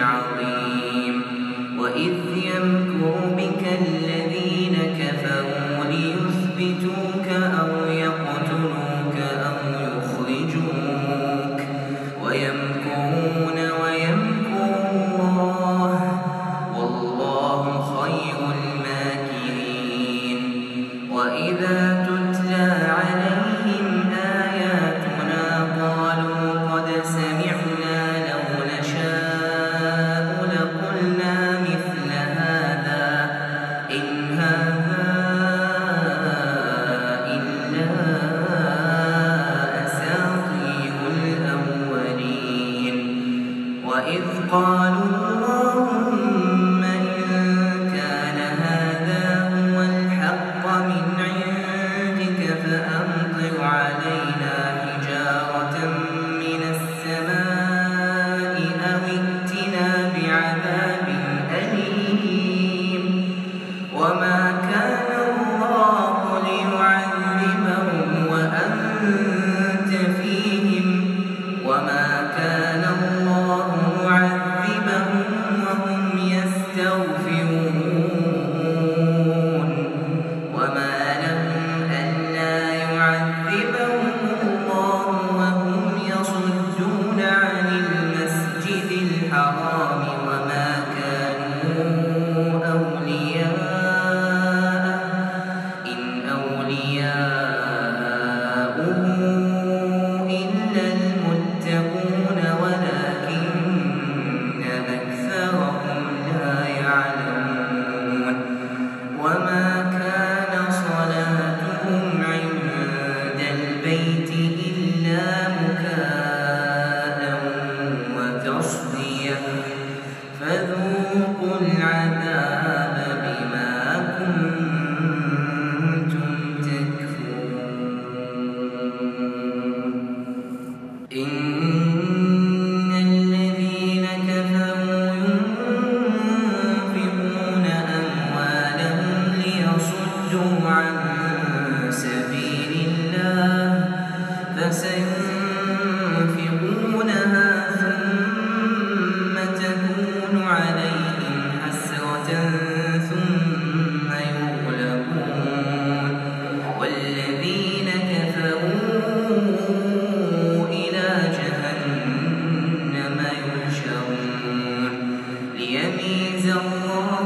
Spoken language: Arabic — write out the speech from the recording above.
I'll Nali. upon ينزل الله